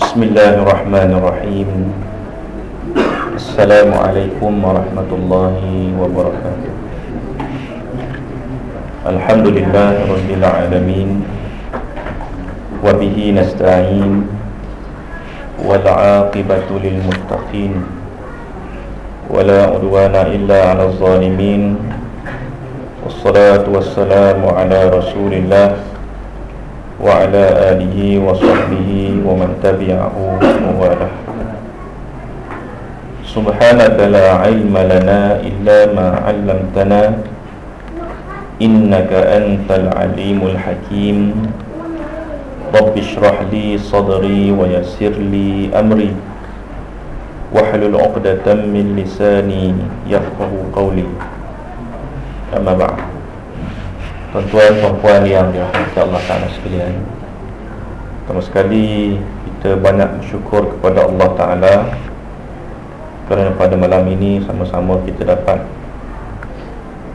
بسم الله الرحمن الرحيم. السلام عليكم ورحمة الله وبركاته. الحمد لله رب العالمين وبه نستعين والعاقبة للمتقين ولا عدوان إلا على الظالمين والصلاة والسلام على رسول الله. وعلى آله وصحبه ومن تبعه وواله سبحانك لا علم لنا إلا ما علمتنا إنك أنت العليم الحكيم. رب اشرح لي صدري ويسر لي أمري. واحلل عقدة من لساني يفقه قولي. أما بعد. Tuan-tuan, puan-puan yang dirahmati Allah Ta'ala sekalian. Pertama sekali kita banyak bersyukur kepada Allah Ta'ala Kerana pada malam ini sama-sama kita dapat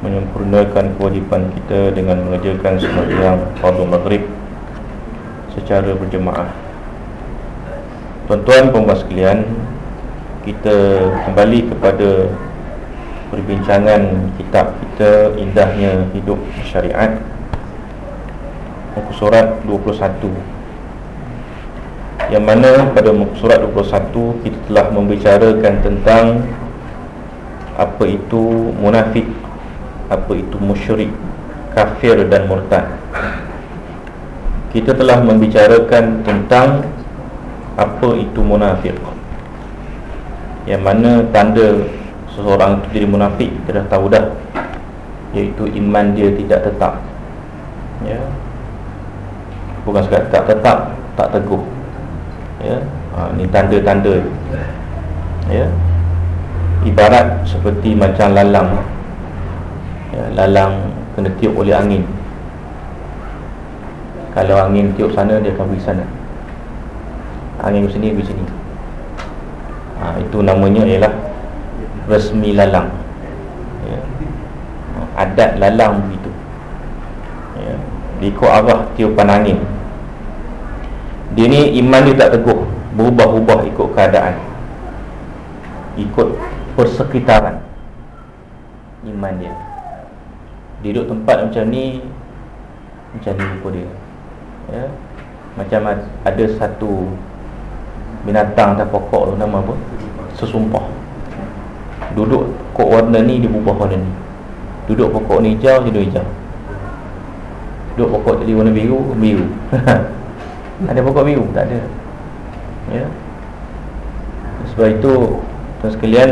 Menyempurnakan kewajipan kita dengan mengerjakan sembahyang Fardhu Maghrib Secara berjemaah. Tuan-tuan, puan-puan sekalian Kita kembali kepada perbincangan kitab kita Indahnya Hidup Syariat Muka surat 21 Yang mana pada muka surat 21 Kita telah membicarakan tentang Apa itu munafik Apa itu musyrik Kafir dan murtad. Kita telah membicarakan tentang Apa itu munafik. Yang mana tanda seseorang itu jadi munafik kita dah tahu dah. Iaitu iman dia tidak tetap. Ya. Bukan sekadar tak tetap tak teguh. Ya. Ha, ni tanda-tanda. Ya. Ibarat seperti macam lalang. Ya, lalang kena tiup oleh angin. Kalau angin tiup sana dia akan pergi sana. Angin ke sini pergi sini. Ha, itu namanya ialah resmi lalang. Ya. adat lalang begitu. Ya. ikut arah tiupan angin dia ni iman dia tak teguh. Berubah-ubah ikut keadaan. Ikut persekitaran. Iman dia. Dia duduk tempat macam ni macam ni rupa dia. Ya. macam ada satu binatang atas pokok tu nama apa? Sesumpah Duduk pokok warna ni dia berubah warna ni. Duduk pokok ni hijau dia hijau. Duduk pokok tadi warna biru biru. Ada pokok biru? Tak ada. Ya. Sebab itu Tuan sekalian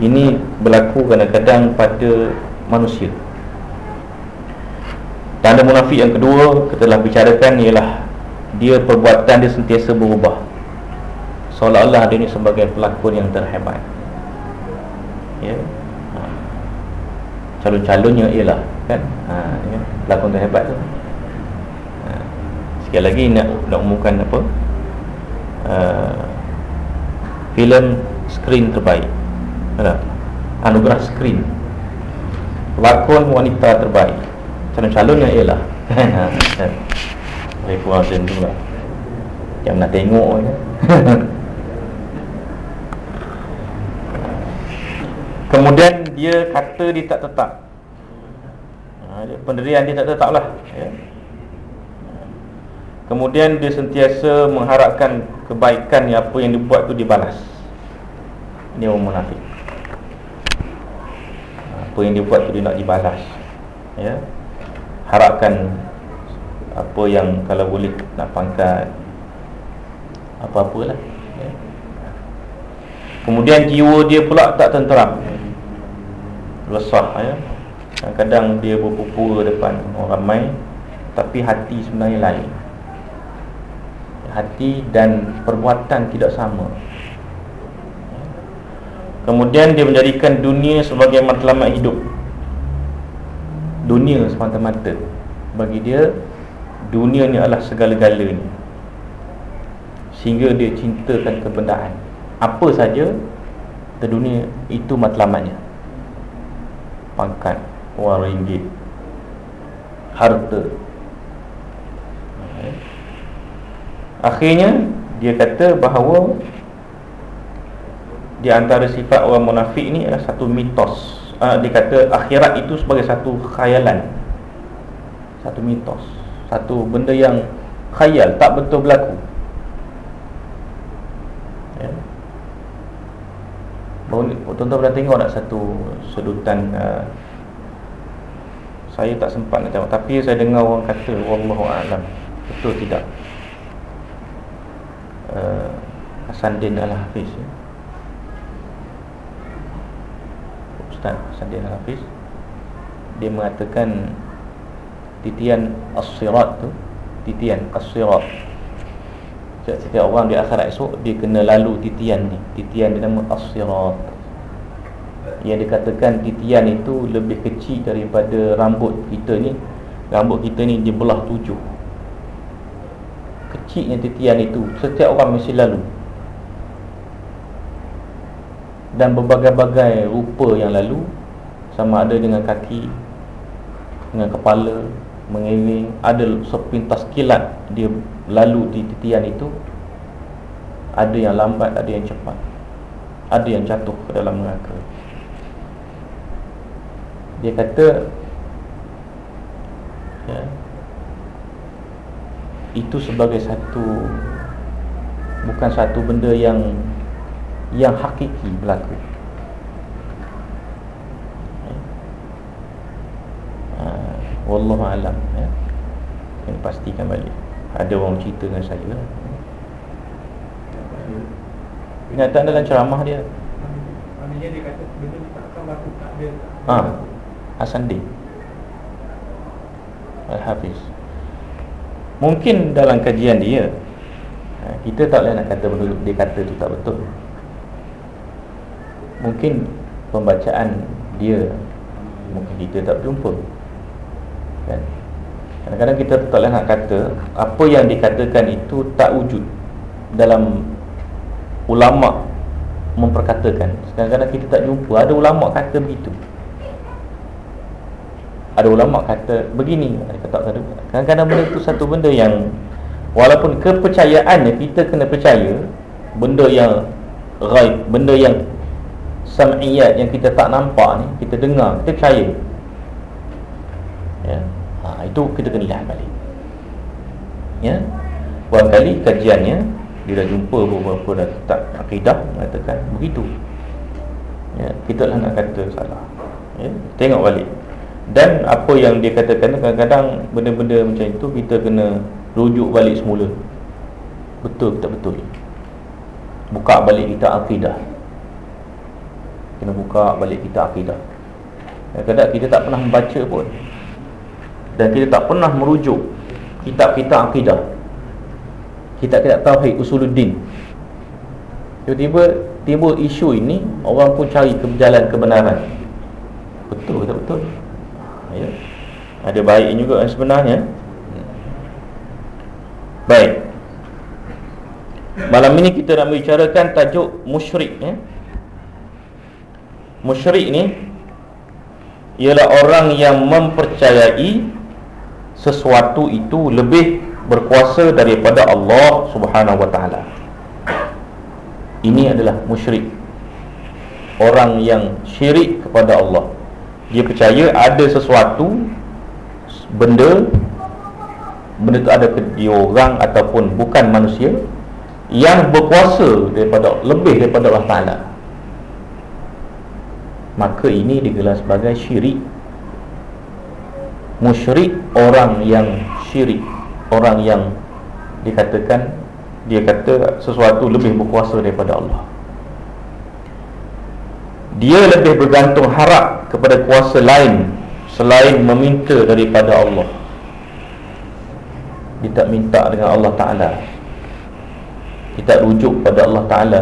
Ini berlaku kadang-kadang pada manusia. Tanda munafik yang kedua Kita telah bicarakan ialah Dia perbuatan dia sentiasa berubah Seolah-olah dia ni sebagai pelakon yang terhebat Ya ha. Calon-calonnya ialah kan? Ha, ya? Pelakon terhebat tu ha. Sekali lagi nak, nak umumkan apa uh, Filem skrin terbaik Ada? Anugerah skrin Pelakon wanita terbaik Calon-calonnya ialah Baik puan tu lah Yang nak tengok kan? Kemudian dia kata dia tak tetap ha, Pendirian dia tak tetap lah ya. Kemudian dia sentiasa mengharapkan kebaikan yang apa yang dibuat tu dibalas Ini orang munafik ha, Apa yang dibuat tu dia nak dibalas ya. Harapkan apa yang kalau boleh nak pangkat Apa-apalah ya. Kemudian jiwa dia pula tak tenteram resah ya. Kadang-kadang dia berpupur depan orang ramai Tapi hati sebenarnya lain. Hati dan perbuatan tidak sama. Kemudian dia menjadikan dunia sebagai matlamat hidup. Dunia semata-mata. Bagi dia Dunia ni adalah segala-galanya Sehingga dia cintakan kebendaan. Apa saja Dunia itu matlamatnya pangkat wang ringgit harta Akhirnya dia kata bahawa di antara sifat orang munafik ni adalah satu mitos. Uh, dia kata akhirat itu sebagai satu khayalan. Satu mitos. Satu benda yang khayal, tak betul berlaku. Ya. Tuan-tuan pernah tengok tak satu sedutan uh, Saya tak sempat nak jawab Tapi saya dengar orang kata Wallahu'alam Betul tidak uh, Hasan Din Al-Hafiz ya. Ustaz Hasan Al-Hafiz Dia mengatakan Titian As-Sirat tu Titian As-Sirat Setiap orang di akhirat esok Dia kena lalu titian ni. Titian dia nama As-Sirat. Yang dikatakan titian itu Lebih kecil daripada rambut kita ni. Rambut kita ni dia belah tujuh. Kecilnya titian itu Setiap orang mesti lalu. Dan berbagai-bagai rupa yang lalu Sama ada dengan kaki Dengan kepala Mengiring Ada sepintas kilat Dia lalu di titian itu Ada yang lambat, ada yang cepat. Ada yang jatuh ke dalam neraka. Dia kata ya, Itu sebagai satu Bukan satu benda yang Yang hakiki berlaku Wallahu alam ya. Kena pastikan balik. Ada orang cerita dengan saya Ingatan dalam ceramah dia. Maknanya dia kata benda ni tak akan berlaku tak ada. Ha. Hasan Din. Al-Hafiz. Mungkin dalam kajian dia ha, Kita tak boleh nak kata benda dia kata tu tak betul. Mungkin pembacaan dia Mungkin kita tak jumpa kan? Kadang-kadang kita taklah nak kata Apa yang dikatakan itu tak wujud Dalam Ulama' Memperkatakan. Kadang-kadang kita tak jumpa Ada ulama' kata begitu. Ada ulama' kata Begini Kadang-kadang benda itu satu benda yang Walaupun kepercayaannya Kita kena percaya Benda yang Ghaib Benda yang Sam'iyat yang kita tak nampak ni Kita dengar Kita percaya Itu kita kena lihat balik. Ya? Kali kajiannya Dia dah jumpa beberapa dah tak akidah Mengatakan begitu. Ya Kita lah nak kata salah. Ya Tengok balik. Dan apa yang dia katakan Kadang-kadang benda-benda macam itu Kita kena rujuk balik semula. Betul tak betul? Buka balik kita akidah. Kena buka balik kita akidah. Kadang-kadang kita tak pernah membaca pun dan kita tak pernah merujuk kitab kita akidah kitab-kitab tauhid usuluddin. Tiba-tiba timbul isu ini orang pun cari ke jalan kebenaran. Betul tak betul? Ya. Ada baiknya juga sebenarnya. Baik. Malam ini kita nak bicarakan tajuk musyrik ya. Musyrik ni ialah orang yang mempercayai sesuatu itu lebih berkuasa daripada Allah Subhanahu wa taala. Ini adalah musyrik. Orang yang syirik kepada Allah. Dia percaya ada sesuatu benda benda itu ada di orang ataupun bukan manusia yang berkuasa daripada lebih daripada Allah taala. Maka ini digelar sebagai syirik musyrik orang yang syirik. Orang yang dikatakan dia kata sesuatu lebih berkuasa daripada Allah. Dia lebih bergantung harap kepada kuasa lain selain meminta daripada Allah. Dia tak minta dengan Allah Ta'ala. Dia tak rujuk kepada Allah Ta'ala.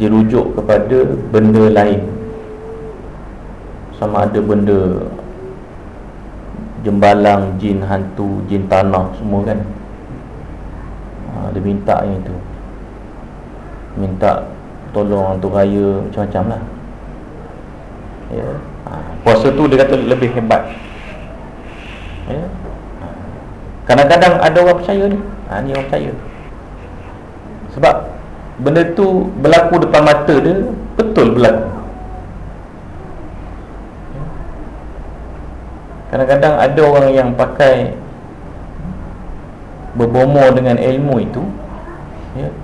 Dia rujuk kepada benda lain. Sama ada benda jembalang, jin hantu, jin tanah semua kan? Ha, Dia minta yang itu. Minta tolong hantu raya macam-macam lah. Ya. ha, Puasa tu dia kata lebih hebat. Ya. ha. Kadang-kadang ada orang percaya ni. Ha, Ni orang percaya. Sebab Benda tu berlaku depan mata dia Betul berlaku Kadang-kadang ada orang yang pakai Berbomo dengan ilmu itu ya,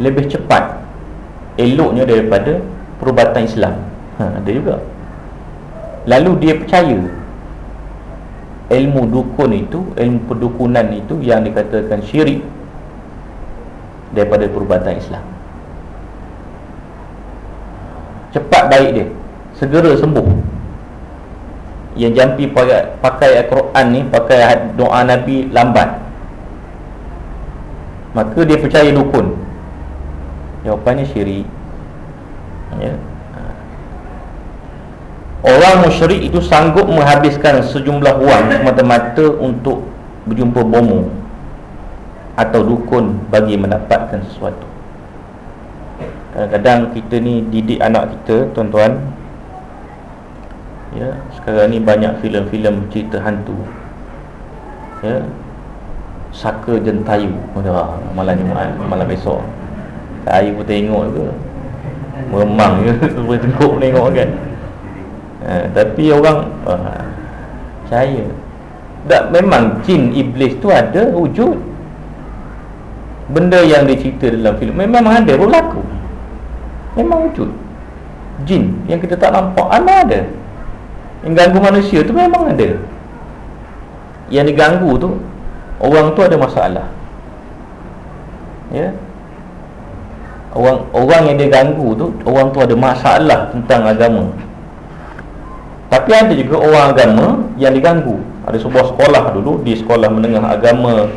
Lebih cepat Eloknya daripada Perubatan Islam. Ha, Ada juga. Lalu dia percaya Ilmu dukun itu Ilmu perdukunan itu Yang dikatakan syirik Daripada perubatan Islam. Cepat baik dia Segera sembuh Yang jampi pakai, Al-Quran ni Pakai doa Nabi lambat Maka dia percaya dukun Jawapannya syirik Ya Orang musyrik itu sanggup menghabiskan sejumlah wang semata-mata untuk berjumpa bomo atau dukun bagi mendapatkan sesuatu. Kadang-kadang kita ni didik anak kita, tuan-tuan. Ya, sekarang ni banyak filem-filem cerita hantu. Ya. Saka jentayu pada malam Jumaat, malam besok. Saya pun tengok ke. Memang je boleh tengok tengok kan ha, Tapi orang uh, Percaya tak, Memang jin iblis tu ada wujud Benda yang dicerita dalam filem Memang ada berlaku Memang wujud Jin yang kita tak nampak Memang ada Yang ganggu manusia tu memang ada. Yang diganggu tu Orang tu ada masalah. Ya? Orang orang yang dia ganggu tu Orang tu ada masalah tentang agama. Tapi ada juga orang agama yang diganggu. Ada sebuah sekolah dulu Di sekolah menengah agama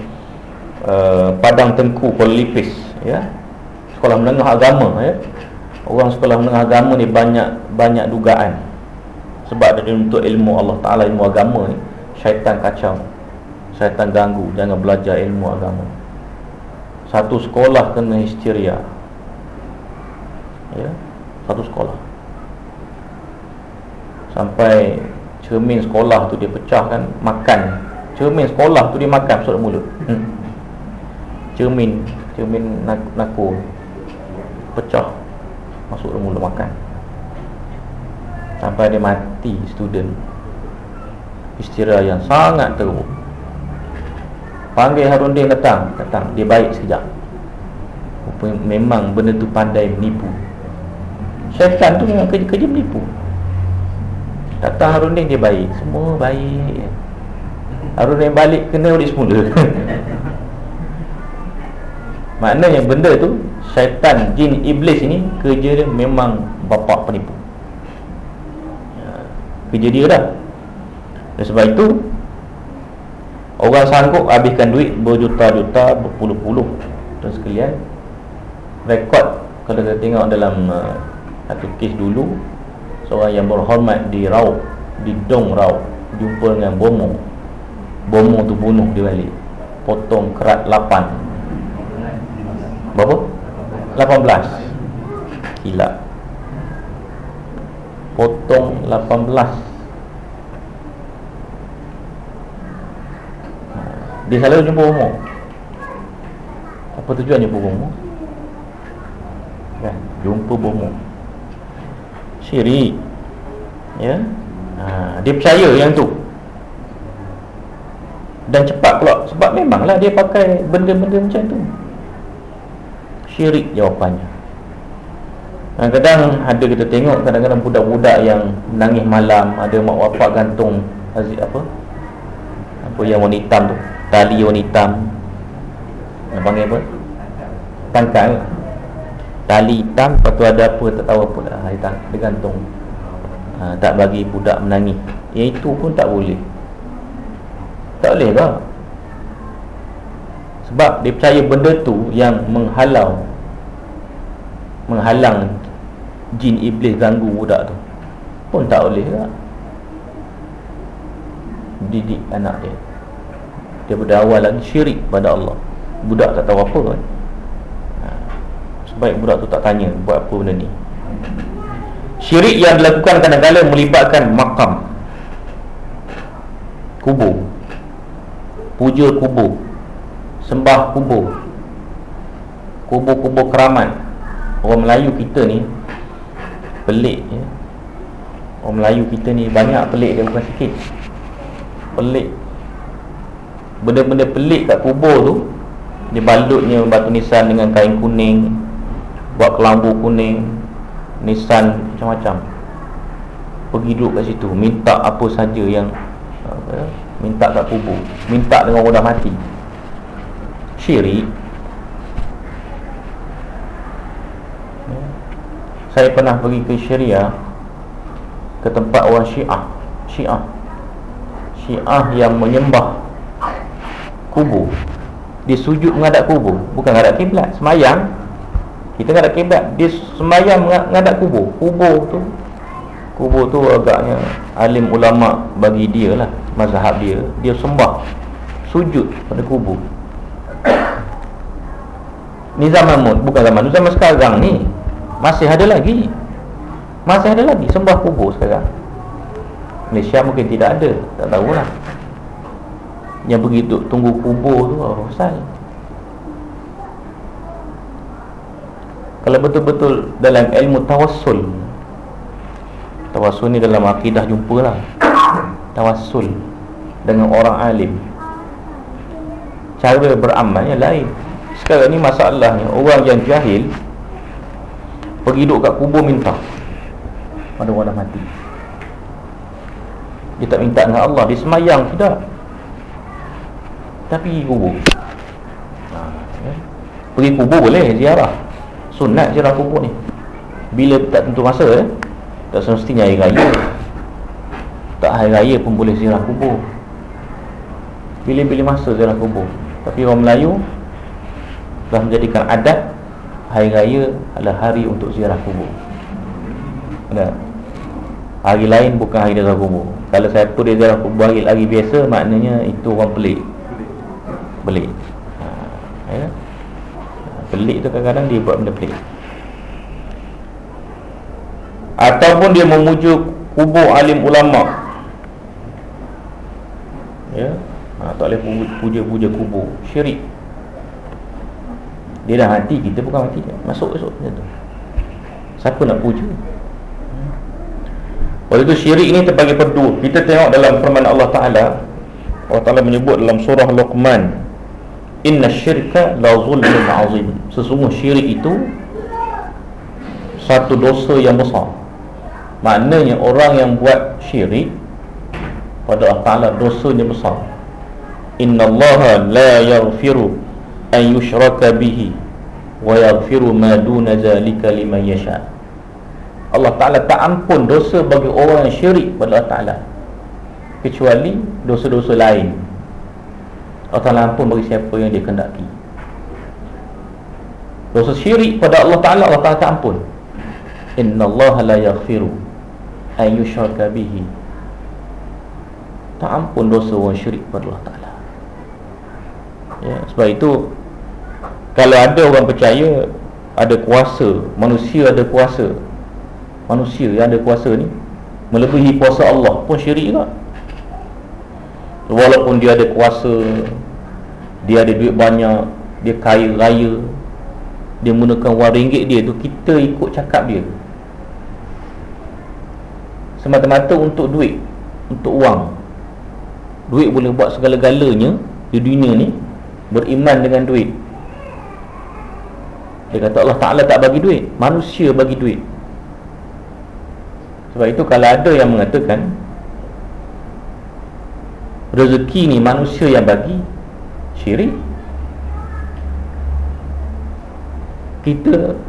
uh, Padang Tengku Kuala Lipis ya? Sekolah menengah agama ya? Orang sekolah menengah agama ni banyak banyak dugaan Sebab dari untuk ilmu Allah Ta'ala ilmu agama ni Syaitan kacau. Syaitan ganggu Jangan belajar ilmu agama. Satu sekolah kena histeria. Ya Satu sekolah. Sampai cermin sekolah tu dia pecah kan Makan. Cermin sekolah tu dia makan masuk mulut. Hmm. Cermin Cermin nako Pecah Masuk mulut makan Sampai dia mati student. Istirahat yang sangat teruk. Panggil Harun Din datang. Datang. Dia baik sekejap. Memang benda tu pandai menipu. Syaitan tu memang kerja-kerja menipu. Datang Harudin dia baik. Semua baik. Harudin balik kena balik semula. Maknanya benda tu Syaitan, jin, iblis ini Kerja dia memang bapak penipu Kerja dia dah. Dan sebab itu Orang sanggup habiskan duit Berjuta-juta, berpuluh-puluh. Dan sekalian Rekod Kalau kita tengok dalam uh, Satu kes dulu seorang yang berhormat di Raub di Dong Raub jumpa dengan bomo. Bomo tu bunuh dia balik. Potong kerat 8 berapa? 18 hilap potong 18 dia selalu jumpa bomo apa tujuan jumpa bomo? kan? Jumpa bomo syirik. Ya? Ha, dia percaya yang tu. Dan cepat pula. Sebab memanglah dia pakai benda-benda macam tu. Syirik jawapannya kadang-kadang ada kita tengok kadang-kadang budak-budak yang menangis malam ada mak bapak gantung aziz apa? Apa yang warna hitam tu? Tali warna hitam. Nak panggil apa? Tangkal. Tali hitam lepas tu ada apa tak tahu apa dah hitam dia gantung. Ha, tak bagi budak menangis. Yang itu pun tak boleh. Tak boleh tak sebab dia percaya benda tu yang menghalau menghalang jin iblis ganggu budak tu. Pun tak boleh tak didik anak dia. Daripada awal lagi syirik pada Allah. Budak tak tahu apa kan. Baik budak tu tak tanya Buat apa benda ni. Syirik yang dilakukan kadang-kadang melibatkan makam. Kubur. Puja kubur. Sembah kubur. Kubur-kubur keramat. Orang Melayu kita ni pelik ya. orang Melayu kita ni banyak pelik dia bukan sikit. Pelik. Benda-benda pelik kat kubur tu dia balutnya batu nisan dengan kain kuning buat kelambu kuning nisan macam-macam. Pergi duduk kat situ minta apa saja yang apa, minta kat kubur. Minta dengan orang dah mati. Syirik saya pernah pergi ke Syria ke tempat orang Syiah. Syiah. Syiah yang menyembah kubur. Dia sujud menghadap kubur. Bukan menghadap kiblat. Semayang. Kita menghadap kiblat. Dia semayang menghadap kubur. Kubur tu kubur tu agaknya alim ulama bagi dia lah. Mazhab dia. Dia sembah. Sujud pada kubur. Ni zaman mud bukan zaman zaman sekarang ni masih ada lagi. Masih ada lagi. Sembah kubur sekarang. Malaysia mungkin tidak ada. Tak tahulah. Yang begitu tunggu kubur tu oh, pasal. Kalau betul-betul dalam ilmu tawassul. Tawassul ni dalam akidah jumpalah. Tawassul Dengan orang alim. Cara beramalnya lain. Sekarang ni masalahnya Orang yang jahil Pergi duduk kat kubur minta. Pada orang dah mati. Dia tak minta dengan Allah. Dia semayang. Tidak. Tapi pergi kubur. Ha, ya. Pergi kubur boleh ziarah. Sunat ziarah kubur ni. Bila tak tentu masa eh? Tak semestinya hari raya. Tak hari raya pun boleh ziarah kubur. Pilih-pilih masa ziarah kubur. Tapi orang Melayu Telah menjadikan adat Hari raya adalah hari untuk ziarah kubur. Ada Hari lain bukan hari ziarah kubur. Kalau saya pun dia ziarah kubur hari, hari biasa Maknanya itu orang pelik. Pelik. Ha, ya? Pelik tu kadang-kadang dia buat benda pelik. Ataupun dia memuja kubur alim ulama. Ya. Ha, tak boleh puja-puja kubur. Syirik dia dah mati kita bukan mati. Dia masuk esok macam tu. Siapa nak puja? Oleh itu syirik ini terbagi dua kita tengok dalam firman Allah Ta'ala Allah Ta'ala menyebut dalam surah Luqman Inna syirka la zulmun azim. Sesungguh syirik itu Satu dosa yang besar. Maknanya orang yang buat syirik pada Allah Taala dosanya besar. Inna Allah la yaghfiru an yushraka bihi wa yaghfiru ma duna zalika liman yasha. Allah Taala tak ampun dosa bagi orang yang syirik pada Allah Taala kecuali dosa-dosa lain. Allah Taala ampun bagi siapa yang dia kehendaki. Dosa syirik pada Allah Taala Allah Taala tak ampun. Inna Allah la yaghfiru ayyusharka bihi tak ampun dosa orang syirik pada Allah Ta'ala ya, sebab itu kalau ada orang percaya ada kuasa. Manusia ada kuasa. Manusia yang ada kuasa ni melebihi kuasa Allah pun syirik juga. Walaupun dia ada kuasa dia ada duit banyak dia kaya raya dia menggunakan wang ringgit dia tu kita ikut cakap dia. Semata-mata untuk duit untuk wang. Duit boleh buat segala-galanya di dunia ni beriman dengan duit dia kata Allah Ta'ala tak bagi duit. Manusia bagi duit. Sebab itu kalau ada yang mengatakan rezeki ni manusia yang bagi syirik. Kita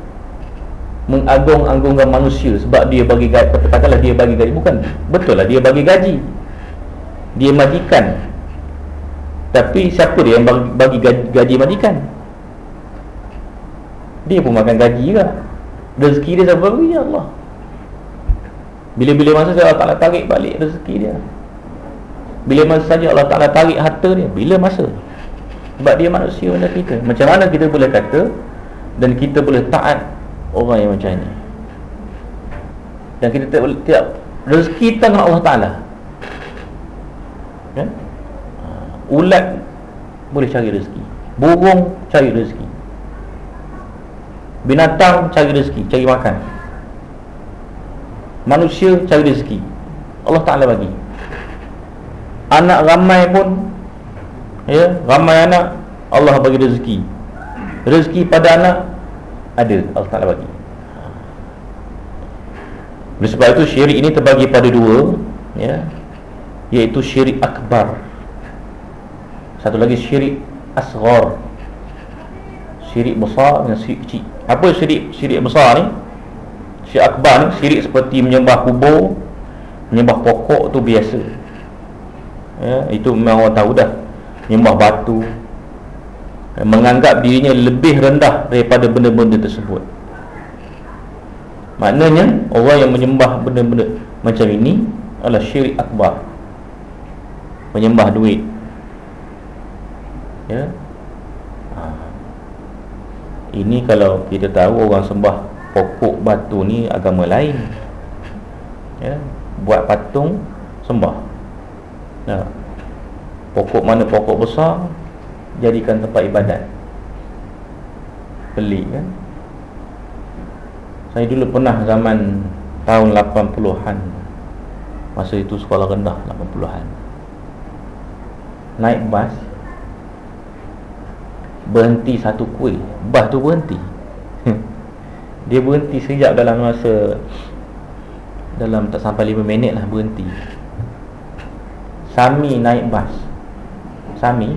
mengagung-agungkan manusia sebab dia bagi gaji. Katakanlah dia bagi gaji. Bukan. Betul lah dia bagi gaji. Dia majikan. Tapi siapa dia yang bagi, bagi gaji, gaji majikan dia pun makan gaji juga. Rezeki dia siapa bagi ya Allah. Bila-bila masa Allah Ta'ala tarik balik rezeki dia. Bila masa saja Allah Ta'ala tarik harta dia bila masa? Sebab dia manusia macam kita. Macam mana kita boleh kata dan kita boleh taat orang yang macam ni dan kita tidak boleh tidak rezeki tangan Allah Taala. Kan ulat boleh cari rezeki. Burung cari rezeki Binatang cari rezeki Cari makan. Manusia cari rezeki Allah Ta'ala bagi. Anak ramai pun Ya Ramai anak Allah bagi rezeki. Rezeki pada anak Ada Allah Ta'ala bagi. Oleh sebab itu syirik ini terbagi pada dua Ya Iaitu syirik akbar. Satu lagi syirik asghar. Syirik besar dengan syirik kecil Apa syirik syirik besar ni? Syirik akbar ni Syirik seperti menyembah kubur Menyembah pokok tu biasa. Ya, Itu memang orang tahu dah. Menyembah batu. Menganggap dirinya lebih rendah daripada benda-benda tersebut. Maknanya orang yang menyembah benda-benda macam ini adalah syirik akbar. Menyembah duit. Ya. Ini kalau kita tahu orang sembah pokok batu ni agama lain. Ya buat patung sembah. Ya. pokok mana pokok besar jadikan tempat ibadat. Pelik kan? Saya dulu pernah zaman Tahun 80-an Masa itu sekolah rendah 80-an Naik bas Berhenti satu kuih Bas tu berhenti. Dia berhenti sekejap dalam masa Dalam tak sampai 5 minit lah berhenti. Sami naik bas. Sami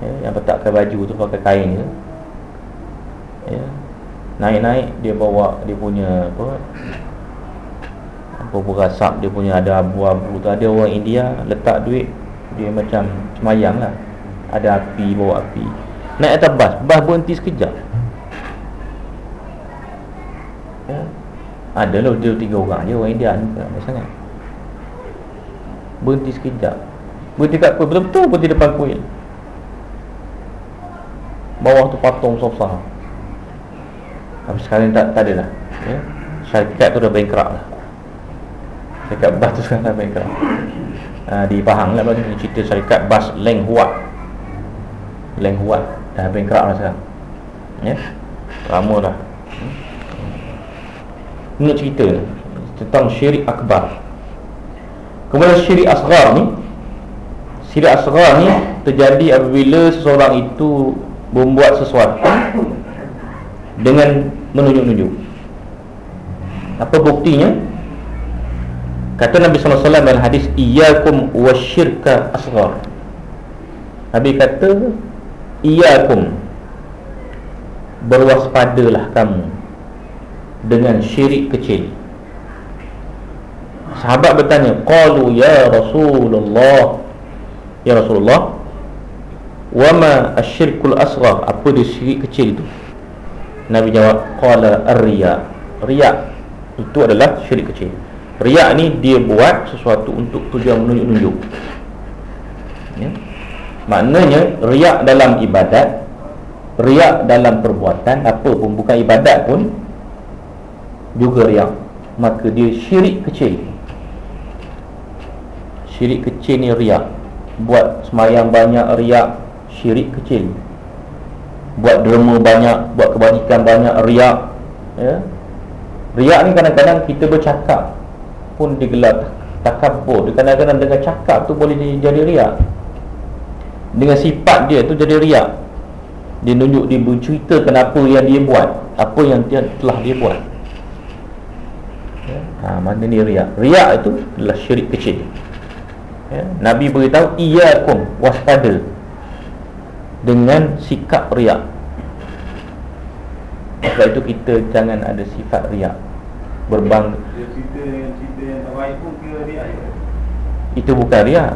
ya, Yang letakkan baju tu pakai kain tu. Ya. Naik-naik dia bawa dia punya apa Apa berasap dia punya ada abu-abu tu. Ada orang India letak duit Dia macam semayang lah Ada api bawa api. Naik atas bas, bas berhenti sekejap. Ya. Ada lah dia tiga orang je orang India ni Banyak sangat. Berhenti sekejap. Berhenti kat apa? Betul-betul berhenti depan kuil. Bawah tu patung sofa Tapi sekarang tak, tak ada lah ya? Syarikat tu dah bankrupt lah. Syarikat bas tu sekarang dah bankrupt. Ha, Di Pahang lah Bagi cerita syarikat bas Leng Huat Leng Huat Dah bankrupt lah sekarang Ya Lama dah Ingat cerita ni Tentang syirik akbar Kemudian syirik asgar ni Syirik asgar ni Terjadi apabila seseorang itu membuat sesuatu dengan menunjuk-nunjuk. Apa buktinya? Kata Nabi wasallam dalam hadis iyyakum wasyirka asghar. Nabi kata iyyakum. Berwaspadalah kamu dengan syirik kecil. Sahabat bertanya, "Qalu ya Rasulullah, ya Rasulullah, Wama asyirkul asghar? Apa dia syirik kecil itu? Nabi jawab Qala ar-riya. Riya Itu adalah syirik kecil. Riya ni dia buat sesuatu untuk tujuan menunjuk-nunjuk. Ya? Maknanya Riya dalam ibadat Riya dalam perbuatan Apa pun bukan ibadat pun Juga riya Maka dia syirik kecil. Syirik kecil ni riya Buat semayang banyak riak. Syirik kecil. Buat derma banyak Buat kebajikan banyak Riak. Ya? Riak ni kadang-kadang kita bercakap Pun digelar takabur. Kadang-kadang dengan cakap tu boleh jadi riak Dengan sifat dia tu jadi riak. Dia nunjuk dia bercerita kenapa yang dia buat Apa yang dia telah dia buat. Ya? ha, Mana ni riak? Riak itu adalah syirik kecil. Ya? Nabi beritahu Iyakum waspada. Dengan sikap riak. Sebab itu kita jangan ada sifat riak. Berbangga itu bukan riak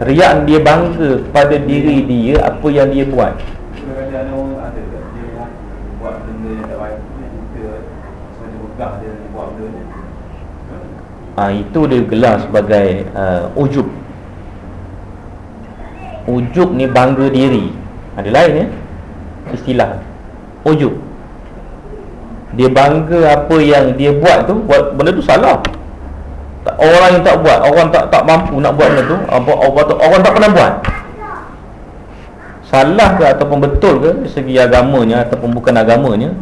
riak dia bangga pada diri dia apa yang dia buat. Ha, itu dia gelar sebagai uh, ujub Ujub ni bangga diri. Ada lain ya Istilah. Ujub Dia bangga apa yang dia buat tu buat Benda tu salah Orang yang tak buat Orang tak tak mampu nak buat benda tu Orang, orang, orang tak pernah buat. Salah ke ataupun betul ke segi agamanya ataupun bukan agamanya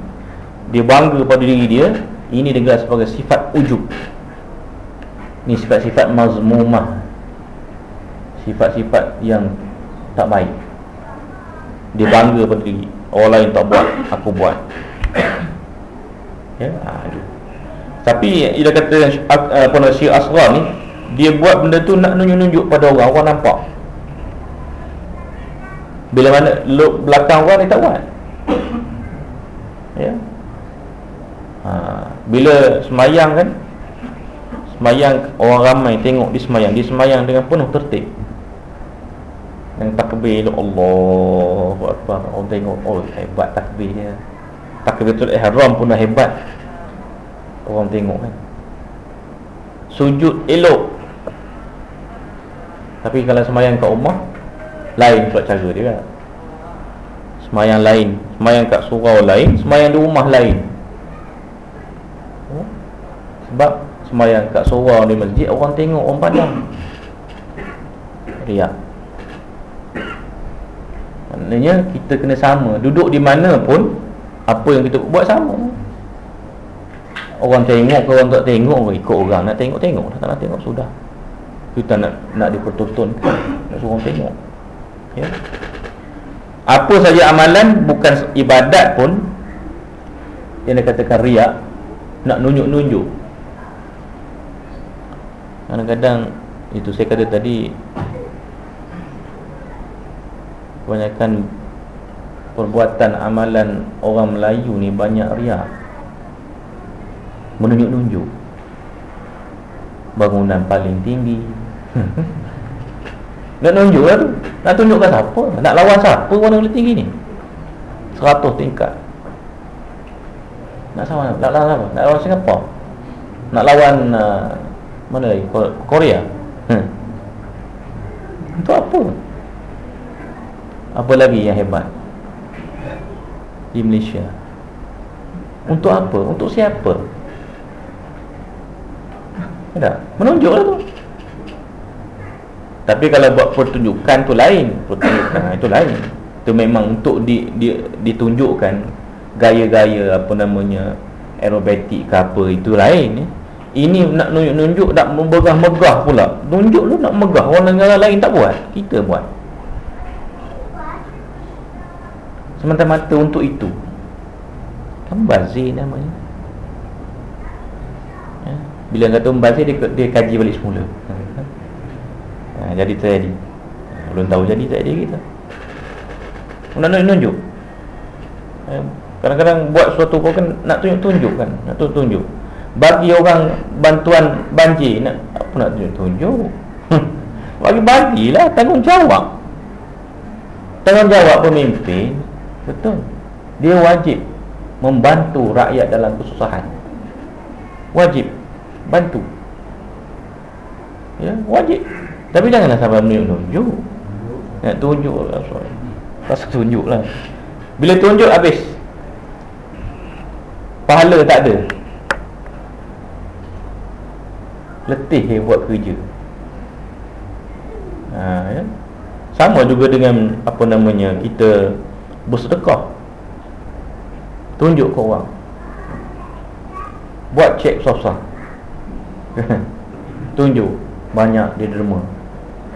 dia bangga pada diri dia ini dengan sebagai sifat ujub. Ni sifat-sifat mazmumah. Sifat-sifat yang tak baik. Dia bangga pada diri. Orang lain tak buat aku buat. Ya aduh. Tapi dia kata apa nama Syekh Asghar ni dia buat benda tu nak nunjuk-nunjuk pada orang orang nampak. Bila mana look belakang orang dia tak buat. Ya. Ha, bila semayang kan semayang orang ramai tengok di semayang di semayang dengan penuh tertib. Yang takbir Allah Akbar. Orang tengok oh hebat takbir dia. Takbiratul ihram pun dah hebat orang tengok kan. Sujud elok. Tapi kalau semayang kat rumah Lain pula cara dia kan. Semayang lain Semayang kat surau lain Semayang di rumah lain. Oh? Sebab Semayang kat surau di masjid Orang tengok orang pandang. Riak. Maknanya kita kena sama. Duduk di mana pun Apa yang kita buat sama Orang tengok ke orang tak tengok Ikut orang. Nak tengok-tengok Tak nak tengok sudah. Kita nak nak dipertuntun Nak suruh tengok. Ya. Apa saja amalan Bukan ibadat pun Yang dikatakan riak Nak nunjuk-nunjuk. Kadang-kadang Itu saya kata tadi Kebanyakan Perbuatan amalan Orang Melayu ni banyak riak Menunjuk-nunjuk. Bangunan paling tinggi. Nak tunjuk lah tu Nak tunjukkan siapa? Nak lawan siapa warna boleh tinggi ni? Seratus tingkat. Nak sama Nak lawan apa Nak lawan Singapura Nak lawan uh, Mana lagi? Korea? Hmm. Untuk apa? Apa lagi yang hebat? Di Malaysia. Untuk apa? Untuk siapa Tak Menunjuklah tu. Tapi kalau buat pertunjukan tu lain. Pertunjukan ha, itu lain. Itu memang untuk di, di, ditunjukkan Gaya-gaya apa namanya Aerobatik ke apa itu lain ya. Ini nak nunjuk-nunjuk Nak megah-megah pula. Tunjuk lu nak megah Orang negara lain tak buat. Kita buat. Semata-mata untuk itu. Kan bazir namanya. ya. Bila kata bazir dia, dia kaji balik semula. Ha, Jadi terjadi Belum tahu jadi tak jadi kita Nak nunjuk ha, Kadang-kadang buat sesuatu pun kan Nak tunjuk-tunjuk kan. Nak tunjuk-tunjuk Bagi orang bantuan banjir nak, Apa nak tunjuk-tunjuk Bagi-bagilah tanggungjawab. Tanggungjawab pemimpin. Betul. Dia wajib Membantu rakyat dalam kesusahan. Wajib Bantu. Ya, wajib. Tapi janganlah sampai menunjuk Nak tunjuk Rasa tunjuk lah Bila tunjuk habis. Pahala tak ada. Letih dia buat kerja. Ha, ya? Sama juga dengan Apa namanya Kita Bersedekah. Tunjuk ke orang. Buat cek susah Tunjuk Banyak dia derma.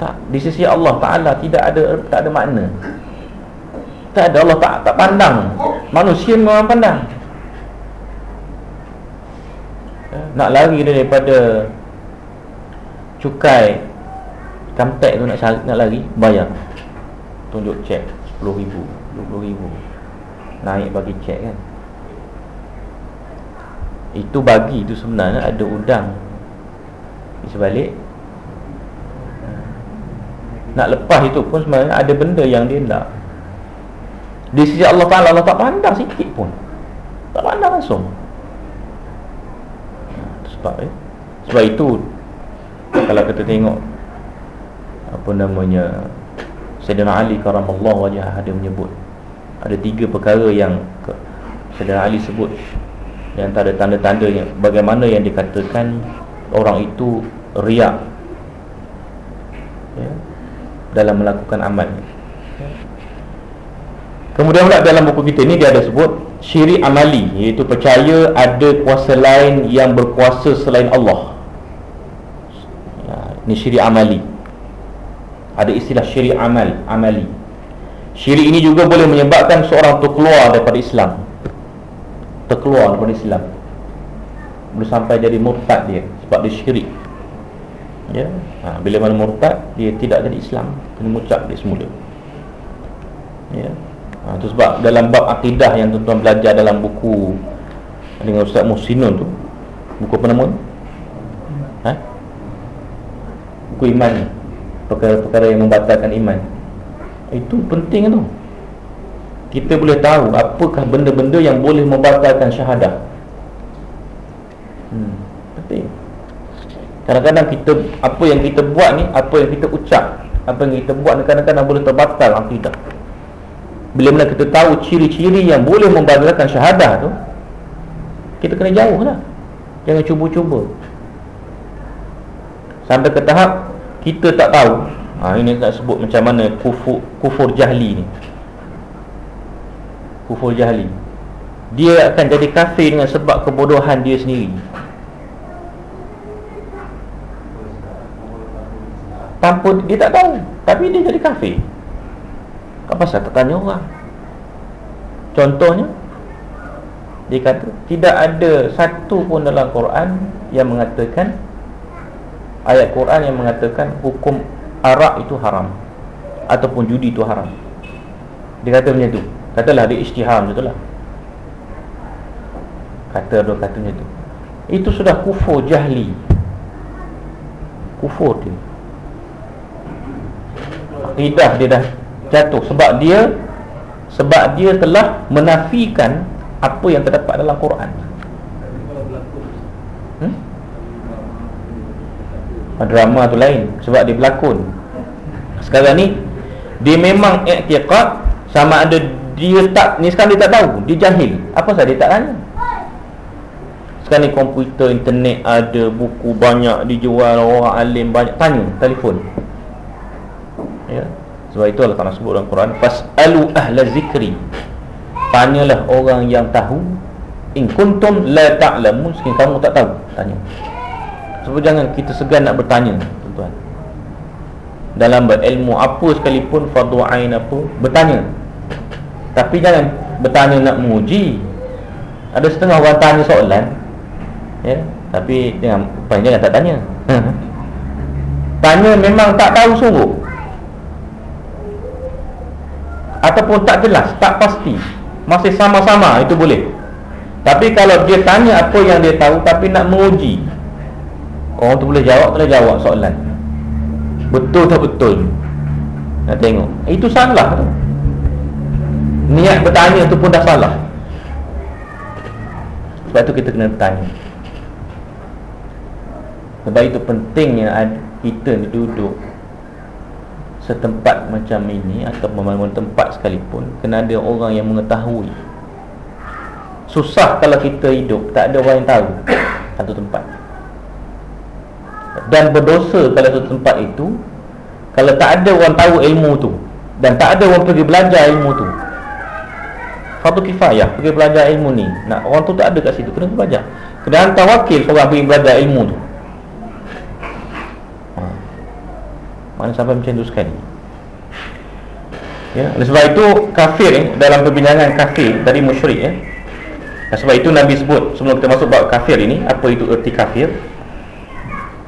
Tak di sisi Allah Taala tidak ada tak ada makna. Tak ada Allah tak tak pandang. Manusia memang pandang. Nak lari daripada cukai kamtek tu nak nak lari bayar. Tunjuk cek 10 ribu 20 ribu. Naik bagi cek kan. Itu bagi itu sebenarnya ada udang sebalik. Nak lepas itu pun sebenarnya ada benda yang dia nak. Di sisi Allah Ta'ala Allah tak pandang sikit pun. Tak pandang langsung. Sebab eh? Sebab itu Kalau kita tengok Apa namanya Sayyidina Ali karamallah wajah ada menyebut Ada tiga perkara yang Sayyidina Ali sebut Yang tak ada tanda-tandanya. Bagaimana yang dikatakan Orang itu riak ya, dalam melakukan amal Kemudian pula dalam buku kita ni dia ada sebut syirik amali iaitu percaya ada kuasa lain yang berkuasa selain Allah. Ya, syirik amali. Ada istilah syirik amal, amali. Syirik ini juga boleh menyebabkan seorang tu keluar daripada Islam. Terkeluar daripada Islam. Boleh sampai jadi murtad dia sebab dia syirik. Ya. Ha, bila mana murtad dia tidak jadi Islam, kena mucak dia semula. Ya ha, Itu sebab dalam bab akidah yang tuan-tuan belajar dalam buku Dengan Ustaz Muhsinun tu Buku apa nama? Ha? Buku iman Perkara-perkara yang membatalkan iman Itu penting tu Kita boleh tahu apakah benda-benda yang boleh membatalkan syahadah hmm, Kadang-kadang kita Apa yang kita buat ni Apa yang kita ucap Apa yang kita buat Kadang-kadang boleh terbatal akidah bila mana kita tahu ciri-ciri yang boleh membatalkan syahadah tu Kita kena jauh lah. Jangan cuba-cuba. Sampai ke tahap Kita tak tahu ha, Ini nak sebut macam mana kufur, kufur jahli ni. Kufur jahli. Dia akan jadi kafir dengan sebab kebodohan dia sendiri Tanpa dia tak tahu. Tapi dia jadi kafir. Apa pasal tak tanya orang. Contohnya Dia kata Tidak ada satu pun dalam Quran Yang mengatakan Ayat Quran yang mengatakan Hukum arak itu haram. Ataupun judi itu haram. Dia kata macam tu. Katalah dia istihar macam tu lah. Kata dia kata macam tu. Itu sudah kufur jahli. Kufur dia Akidah dia dah jatuh sebab dia sebab dia telah menafikan apa yang terdapat dalam Quran. Hmm? Drama tu lain sebab dia berlakon. Sekarang ni dia memang i'tiqad sama ada dia tak ni sekarang dia tak tahu, dia jahil. Apa sahaja dia tak tanya. Sekarang ni komputer, internet ada, buku banyak dijual, orang alim banyak tanya, telefon. Sebab itu Allah Ta'ala sebut dalam Quran Fas'alu ahla zikri. Tanyalah orang yang tahu In kuntum la ta'lamun. Sekian kamu tak tahu Tanya. Sebab jangan kita segan nak bertanya Tuan-tuan. Dalam berilmu apa sekalipun Fardu'ain apa Bertanya. Tapi jangan bertanya nak menguji. Ada setengah orang tanya soalan Ya. Tapi jangan Jangan tak tanya. Tanya memang tak tahu sungguh ataupun tak jelas, tak pasti, masih sama-sama itu boleh. Tapi kalau dia tanya apa yang dia tahu tapi nak menguji, orang tu boleh jawab, boleh jawab soalan. Betul tak betul? Nak tengok. Itu salah tu. Niat bertanya tu pun dah salah. Sebab tu kita kena bertanya. Sebab itu pentingnya kita duduk setempat macam ini atau membangun tempat sekalipun kena ada orang yang mengetahui. Susah kalau kita hidup tak ada orang yang tahu satu tempat. Dan berdosa kalau satu tempat itu kalau tak ada orang tahu ilmu tu dan tak ada orang pergi belajar ilmu tu. Fardu kifayah pergi belajar ilmu ni. Nak orang tu tak ada kat situ kena belajar. Kena hantar wakil seorang pergi belajar ilmu tu Mana sampai macam tu sekali Ya, oleh sebab itu kafir eh, dalam perbincangan kafir tadi musyrik ya. Sebab itu Nabi sebut sebelum kita masuk bab kafir ini apa itu erti kafir?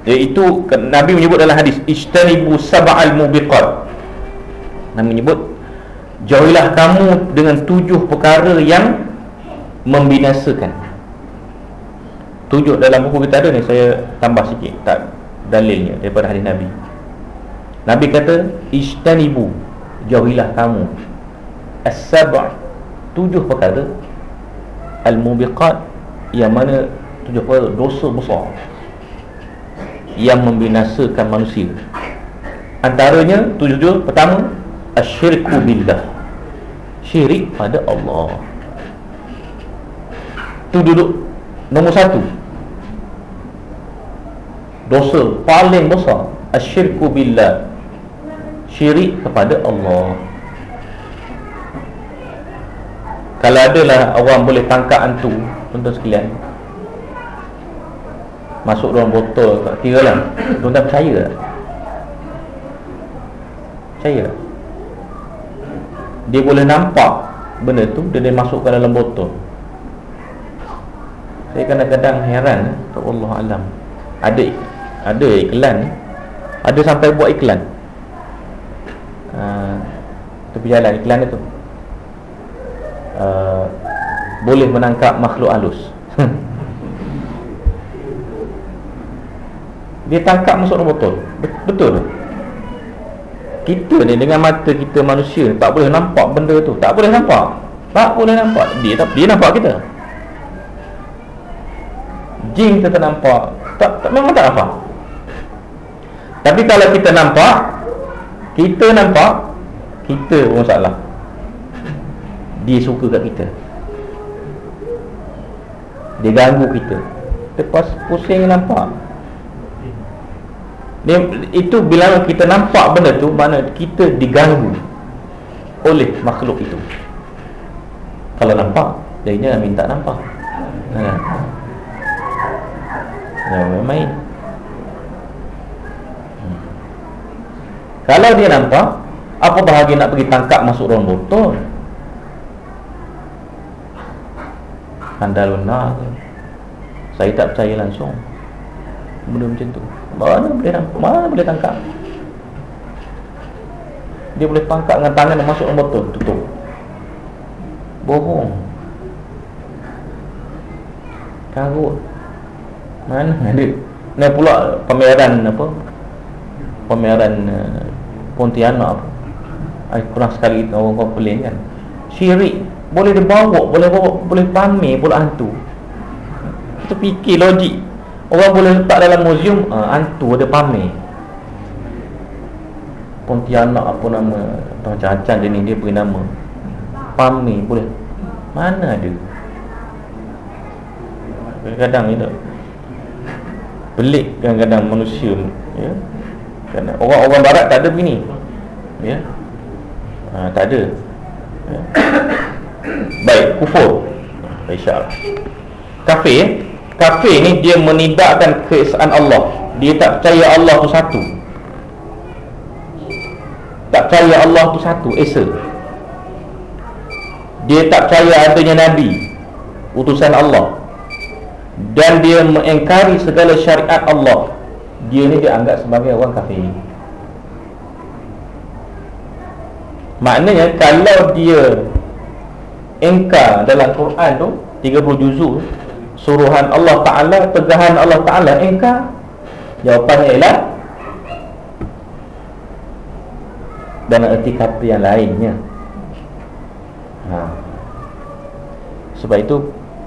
Iaitu Nabi menyebut dalam hadis ijtanibu sab'al mubiqat. Nabi menyebut jauhilah kamu dengan tujuh perkara yang membinasakan. Tujuh dalam buku kita ada ni saya tambah sikit tak dalilnya daripada hadis Nabi. Nabi kata ijtanibu jauhilah kamu. As-sab' tujuh perkara. Al-mubiqat yang mana tujuh perkara dosa besar yang membinasakan manusia. Antaranya tujuh-tujuh. Pertama asyirku billah. Syirik pada Allah. Tu duduk nombor satu. Dosa paling besar asyirku billah syirik kepada Allah. Kalau adalah orang boleh tangkap hantu Tuan-tuan sekalian. Masuk dalam botol Kira lah. Tuan-tuan percaya tak? Percaya tak? Dia boleh nampak Benda tu Dia dia masukkan dalam botol. Saya kadang-kadang heran eh, Allah Alam. Ada Ada iklan Ada sampai buat iklan uh, Tepi jalan iklan itu uh, boleh menangkap makhluk halus. Dia tangkap masuk dalam botol. Betul tu. Kita ni dengan mata kita manusia tak boleh nampak benda tu. Tak boleh nampak. Tak boleh nampak. Dia tak dia nampak kita. Jin kita tak nampak. Tak, tak memang tak nampak. Tapi kalau kita nampak, kita nampak, kita pun salah dia suka kat kita. Dia ganggu kita. Lepas pusing nampak. Dia, itu bila kita nampak benda tu mana kita diganggu oleh makhluk itu. Kalau nampak dia minta nampak. Ha. ya, main hmm. Kalau dia nampak apa bahagia nak pergi tangkap masuk dalam botol? Handal benar Saya tak percaya langsung. Benda macam tu. Mana boleh tangkap Mana boleh tangkap? Dia boleh tangkap dengan tangan dan masuk dalam botol. Tutup Bohong. Karut. Mana ada? Ni pula pameran apa? Pameran uh, Pontianak apa. Kurang sekali orang komplain kan. Syirik boleh dibawa boleh bawa boleh pamer pula hantu. Kita fikir logik. Orang boleh letak dalam muzium uh, hantu ada pamer. Pontianak apa nama macam-macam dia ni dia beri nama. Pamer boleh. Mana ada? Kadang-kadang ni tak? Pelik kadang-kadang manusia ya orang-orang barat tak ada begini. Ya. Ha, tak ada. Ya. Baik, kufur. InsyaAllah. Kafir Kafir ni dia menidakkan keesaan Allah. Dia tak percaya Allah tu satu. Tak percaya Allah tu satu, Esa. Dia tak percaya adanya Nabi Utusan Allah. Dan dia mengingkari segala syariat Allah Dia ni dianggap sebagai orang kafir. Maknanya kalau dia engkar dalam Quran tu 30 juzuk suruhan Allah Ta'ala tegahan Allah Ta'ala engkar jawapannya ialah dan erti kata yang lainnya. Ha. sebab itu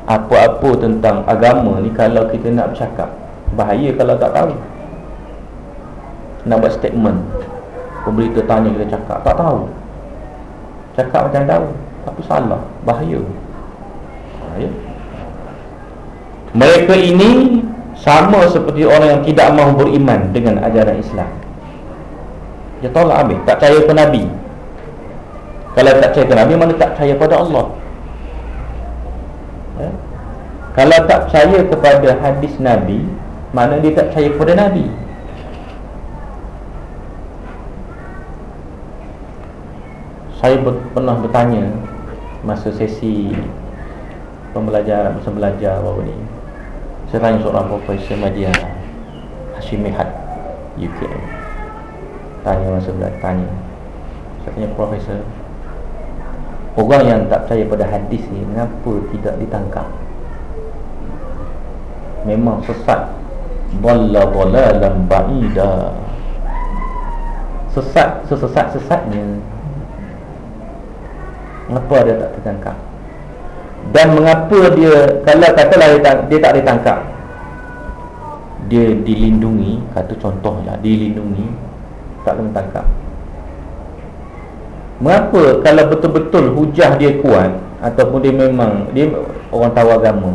apa-apa tentang agama ni kalau kita nak bercakap bahaya kalau tak tahu nak buat statement. Pemberita tanya kita cakap tak tahu. Cakap macam tahu tapi salah? Bahaya. Bahaya. Mereka ini sama seperti orang yang tidak mahu beriman dengan ajaran Islam. Dia tolak habis tak percaya ke Nabi. Kalau tak percaya ke Nabi mana tak percaya pada Allah? Ya? kalau tak percaya kepada hadis Nabi mana dia tak percaya kepada Nabi saya ber, pernah bertanya masa sesi pembelajaran masa belajar baru ni saya tanya seorang profesor media Hashim Mihad UKM tanya masa belajar tanya. Saya tanya profesor orang yang tak percaya pada hadis ni kenapa tidak ditangkap? Memang sesat. Balla balla lam ba'ida. Sesat, sesesat-sesatnya Mengapa dia tak tertangkap? Dan mengapa dia Kalau katalah dia tak, dia tak ditangkap? Dia dilindungi Kata contohnya Dilindungi Tak kena tangkap. Mengapa kalau betul-betul hujah dia kuat Ataupun dia memang Dia orang tahu agama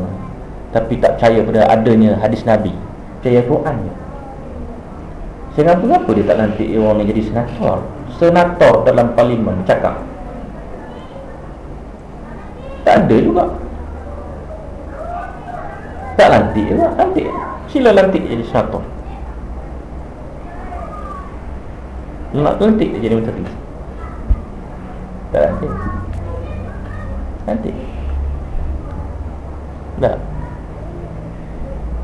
Tapi tak percaya pada adanya hadis Nabi Percaya Quran je. Sehingga apa dia tak nanti orang ni jadi senator? Senator dalam parlimen cakap Tak ada juga. Tak lantik juga Lantik. Sila lantik jadi syaitan Nak lantik jadi menteri Tak lantik. Lantik. Tak.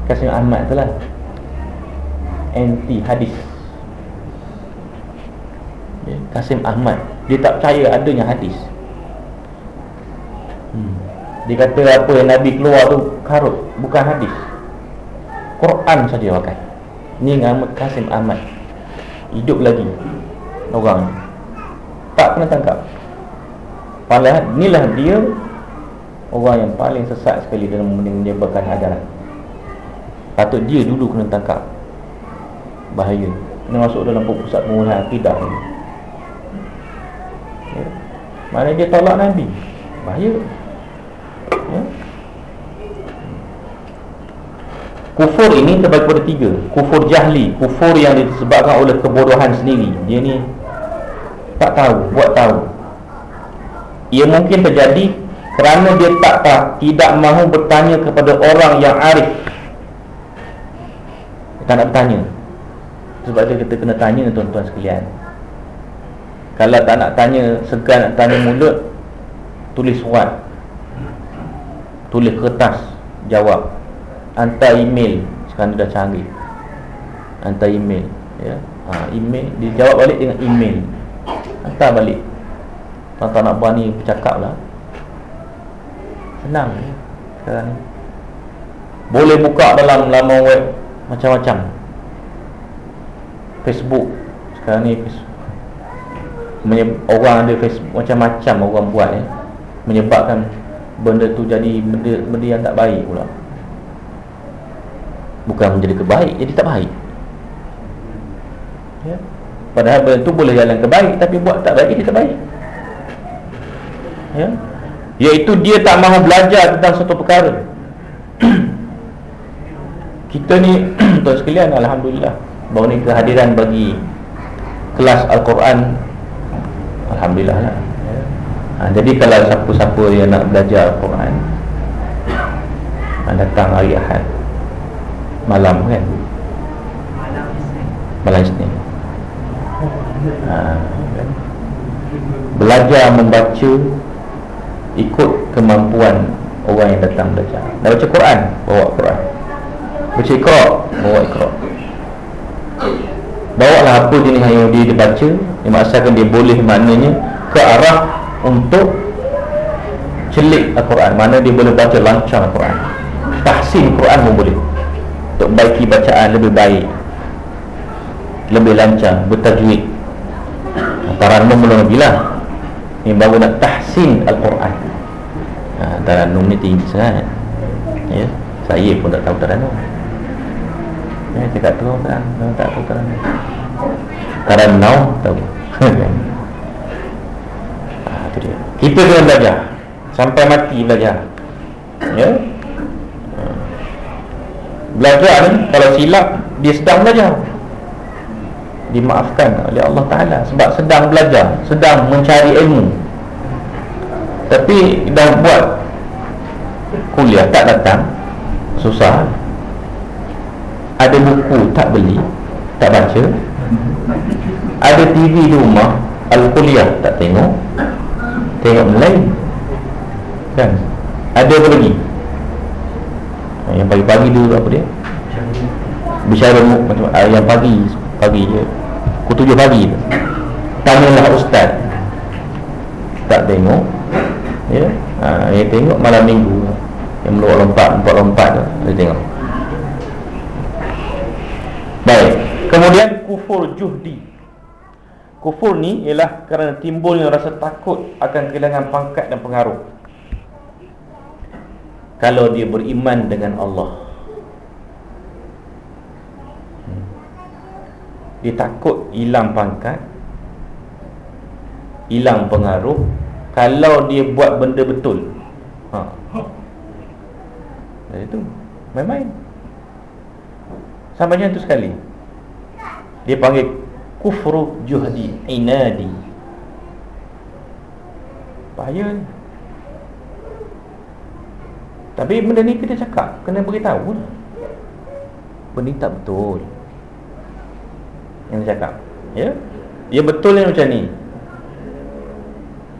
Kasim Ahmad tu lah. Anti hadis. Kasim Ahmad. Dia tak percaya adanya hadis hmm. Dia kata apa yang Nabi keluar tu Karut, bukan hadis. Quran saja pakai. Ni nama Kasim Ahmad. Hidup lagi. Orang. Ni Tak kena tangkap. Padahal inilah dia Orang yang paling sesat sekali Dalam menyebarkan ajaran Patut dia dulu kena tangkap. Bahaya. Kena masuk dalam pusat pemulihan akidah ni. Ya. Mana dia tolak Nabi. Bahaya ya. Kufur ini terbagi pada tiga. Kufur jahli Kufur yang disebabkan oleh kebodohan sendiri. Dia ni Tak tahu Buat tahu. Ia mungkin terjadi Kerana dia tak tahu Tidak mahu bertanya kepada orang yang arif. Tak nak bertanya. Sebab tu kita kena tanya tuan-tuan sekalian. Kalau tak nak tanya Segan nak tanya mulut Tulis surat Tulis kertas Jawab. Hantar email. Sekarang dah canggih Hantar email ya. ha, Email Dia jawab balik dengan email. Hantar balik. Tuan-tuan nak buat ni Bercakap lah. Senang ya. Sekarang ni. Boleh buka dalam laman web macam-macam. Facebook Sekarang ni Orang ada Facebook Macam-macam orang buat ya, Menyebabkan Benda tu jadi benda, benda yang tak baik pula. Bukan menjadi kebaik Jadi tak baik. Ya? Padahal benda tu boleh jalan kebaik Tapi buat tak baik Jadi tak baik. Ya? Iaitu dia tak mahu belajar Tentang satu perkara. Kita ni tuan sekalian alhamdulillah baru ni kehadiran bagi kelas al-Quran. Alhamdulillah lah ha, jadi kalau siapa-siapa yang nak belajar al-Quran ha, datang hari Ahad malam kan? Malam Isnin. Ha, belajar membaca ikut kemampuan orang yang datang belajar. Dah baca Quran bawa Quran. Baca ikra Bawa ikra Bawa lah apa jenis yang dia dibaca Yang maksudkan dia boleh maknanya Ke arah untuk Celik Al-Quran. Mana dia boleh baca lancar Al-Quran. Tahsin Quran pun boleh. Untuk baiki bacaan lebih baik Lebih lancar Bertajwid. Belum lagi lah. Ini baru nak tahsin Al-Quran. Ha, Taranum ni tinggi sangat. Ya saya pun tak tahu Taranum Ya, cakap tu kan, tak tahu. Karena now tahu. tu dia. Kita kena belajar sampai mati belajar. Ya. Belajar ni kalau silap dia sedang belajar. Dimaafkan oleh Allah Taala sebab sedang belajar, sedang mencari ilmu. Tapi dah buat kuliah tak datang susah ada buku tak beli Tak baca Ada TV di rumah Al-Kuliah tak tengok Tengok lain. Kan? Ada apa lagi? Yang pagi-pagi dulu apa dia? Bicara macam uh, Yang pagi Pagi je. Pukul tujuh pagi tu. Tanyalah ustaz. Tak tengok. Ya? Ha, Yang tengok malam minggu. Yang meluat lompat Lompat lompat tu Dia tengok. Baik. Kemudian kufur juhdi. Kufur ni ialah kerana timbulnya rasa takut akan kehilangan pangkat dan pengaruh. Kalau dia beriman dengan Allah. Hmm. Dia takut hilang pangkat Hilang pengaruh Kalau dia buat benda betul ha. Itu Main-main Sama macam tu sekali Dia panggil Kufru juhdi inadi. Bahaya. Tapi benda ni kita cakap Kena beritahu. Lah Benda tak betul. Yang cakap Ya? Ya betul ni macam ni.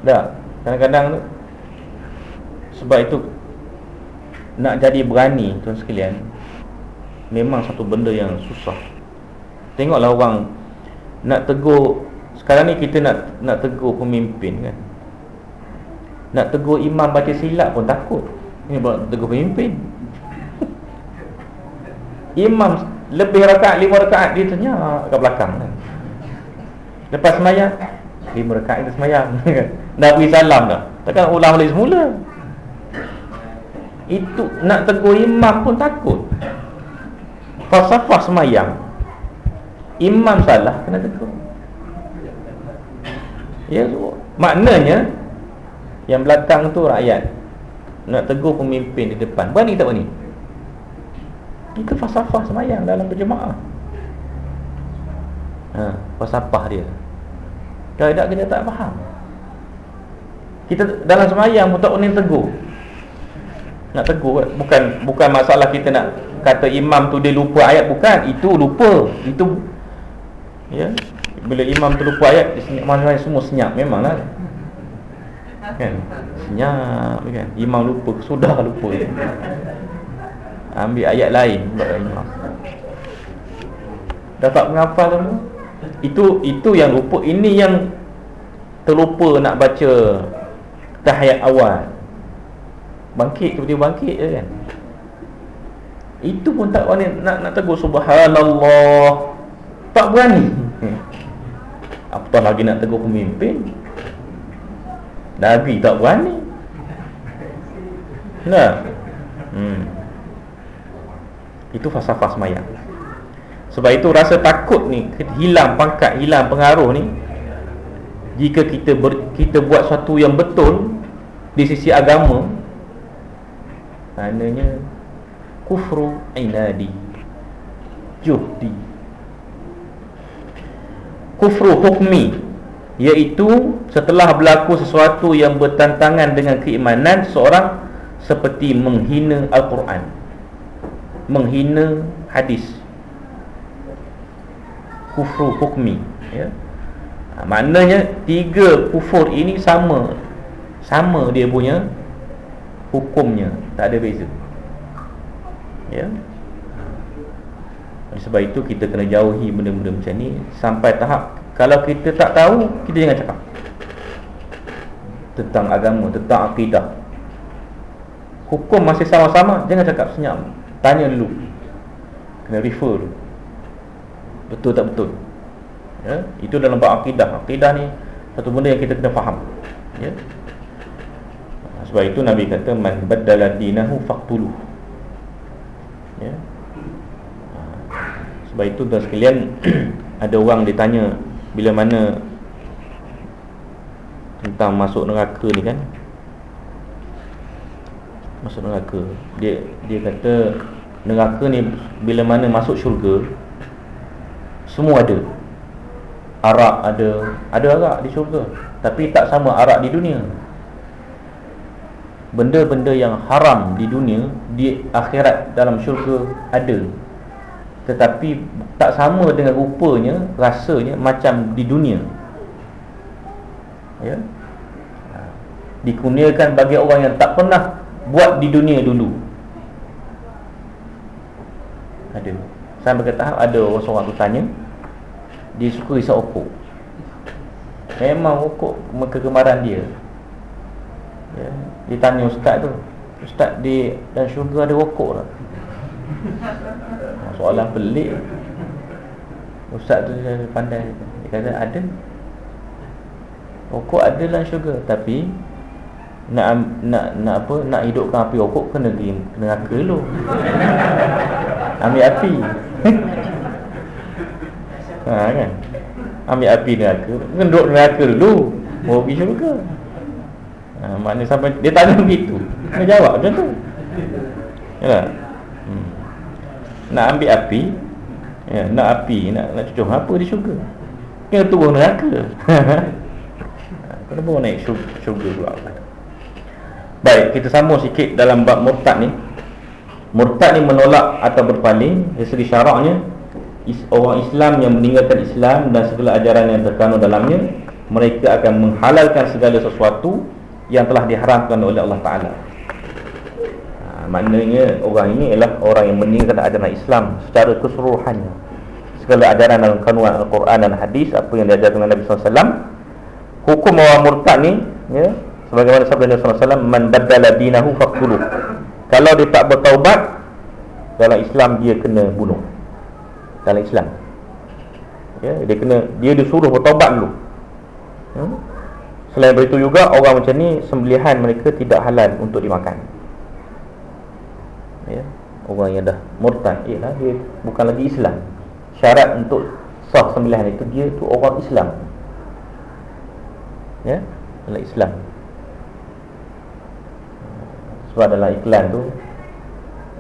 Tak Kadang-kadang tu Sebab itu Nak jadi berani Tuan sekalian Memang satu benda yang susah. Tengoklah orang Nak tegur Sekarang ni kita nak Nak tegur pemimpin kan. Nak tegur imam baca silap pun takut. Ini buat tegur pemimpin. Imam Lebih rakaat Lima rakaat Dia tanya kat belakang kan. Lepas semayang Lima rakaat kita semayang. Dah beri salam dah. Takkan ulang balik semula. Itu Nak tegur imam pun takut. Falsafah semayang imam salah kena tegur. Ya maknanya yang belakang tu rakyat. Nak tegur pemimpin di depan. Berani tak berani itu falsafah semayang dalam berjemaah. Ha, falsafah dia. Kalau tidak kita tak faham. Kita dalam semayang tak berani tegur. Nak tegur bukan bukan masalah kita nak kata imam tu dia lupa ayat. Bukan itu lupa. Itu ya. Bila imam tu lupa ayat mana semua senyap. Memanglah. Kan? Senyap kan? Imam lupa sudah lupa ya. ambil ayat lain buat imam. Dapat menghafal tu? Itu itu yang lupa. Ini yang terlupa nak baca tahiyat awal. Bangkit tiba-tiba bangkit je kan? Itu pun tak berani nak, nak tegur Subhanallah Tak berani. Apatah lagi nak tegur pemimpin? Nabi tak berani. Nah. Hmm. Itu fasa-fasa semayang. Sebab itu rasa takut ni Hilang pangkat, hilang pengaruh ni Jika kita ber, kita buat sesuatu yang betul Di sisi agama Maknanya Kufru inadi Juhdi Kufru hukmi Iaitu setelah berlaku sesuatu yang bertantangan dengan keimanan Seorang seperti menghina Al-Quran Menghina hadis. Kufru hukmi ya. Ha, maknanya tiga kufur ini sama Sama dia punya hukumnya tak ada beza. Ya. oleh sebab itu kita kena jauhi benda-benda macam ni sampai tahap kalau kita tak tahu kita jangan cakap. Tentang agama tentang akidah. Hukum masih sama-sama jangan cakap senyap. Tanya dulu. Kena refer dulu. Betul tak betul? Ya itu dalam bab akidah. Akidah ni satu benda yang kita kena faham. Ya. Sebab itu Nabi kata man baddala dinahu faqtuluh. Ya. Sebab itu tuan sekalian ada orang ditanya bila mana tentang masuk neraka ni kan. Masuk neraka. Dia dia kata neraka ni bila mana masuk syurga semua ada. Arak ada, ada arak di syurga. Tapi tak sama arak di dunia benda-benda yang haram di dunia di akhirat dalam syurga ada tetapi tak sama dengan rupanya rasanya macam di dunia. Ya? Dikurniakan bagi orang yang tak pernah buat di dunia dulu. Ada. Sampai ke tahap ada orang seorang tu tanya dia suka risau okok memang okok kegemaran dia. Ya? Dia tanya ustaz tu Ustaz di dan syurga ada rokok tak? Soalan pelik. Ustaz tu pandai. Dia kata ada. Rokok ada dalam syurga Tapi nak nak nak apa nak hidupkan api rokok kena di neraka dulu ambil api. Ha kan? Ambil api neraka. Kena duduk neraka dulu. Baru pergi syurga. Ha, Maknanya sampai Dia tanya begitu. Dia jawab macam tu. Yalah. hmm. Nak ambil api ya, Nak api Nak nak cucuk apa di syurga Kena turun neraka Kena bawa naik syurga, pula Baik, kita sambung sikit dalam bab murtad ni. Murtad ni menolak atau berpaling dari syaraknya orang Islam yang meninggalkan Islam dan segala ajaran yang terkandung dalamnya mereka akan menghalalkan segala sesuatu yang telah diharamkan oleh Allah Taala. Maknanya orang ini ialah orang yang meninggalkan ajaran Islam secara keseluruhannya. Segala ajaran dalam kandungan Al-Quran dan hadis apa yang diajarkan oleh Nabi SAW hukum orang murtad ni ya sebagaimana sabda Nabi SAW man badala dinahu faqtuluh. Kalau dia tak bertaubat dalam Islam dia kena bunuh. Dalam Islam. Ya dia kena dia disuruh bertaubat dulu. Hmm? selain itu juga orang macam ni sembelihan mereka tidak halal untuk dimakan ya. Orang yang dah murtad ialah dia bukan lagi Islam. Syarat untuk sah sembelihan itu dia tu orang Islam. Ya dalam Islam. Sebab dalam iklan tu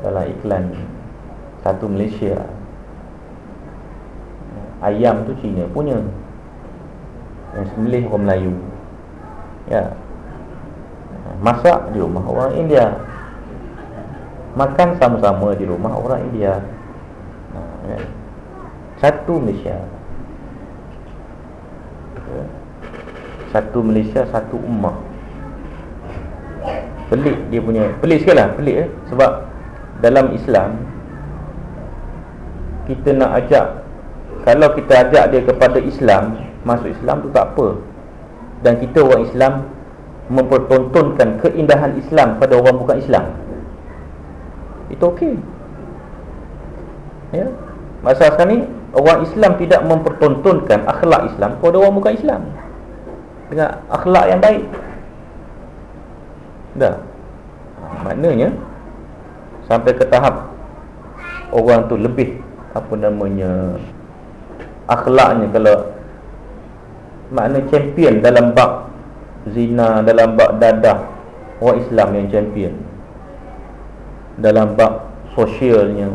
dalam iklan satu Malaysia ayam tu Cina punya. Yang sembelih orang Melayu. Ya. Masak di rumah orang India makan sama-sama di rumah orang India. Ya. satu Malaysia. Ya. Satu Malaysia satu ummah. Pelik dia punya pelik sekali lah pelik eh sebab dalam Islam kita nak ajak kalau kita ajak dia kepada Islam masuk Islam tu tak apa. Dan kita orang Islam mempertontonkan keindahan Islam pada orang bukan Islam itu okey. Ya. Masa sekarang ni orang Islam tidak mempertontonkan akhlak Islam kepada orang bukan Islam. Dengan akhlak yang baik. Dah. Maknanya sampai ke tahap orang tu lebih apa namanya akhlaknya kalau makna champion dalam bab zina dalam bab dadah. Orang Islam yang champion dalam bab sosialnya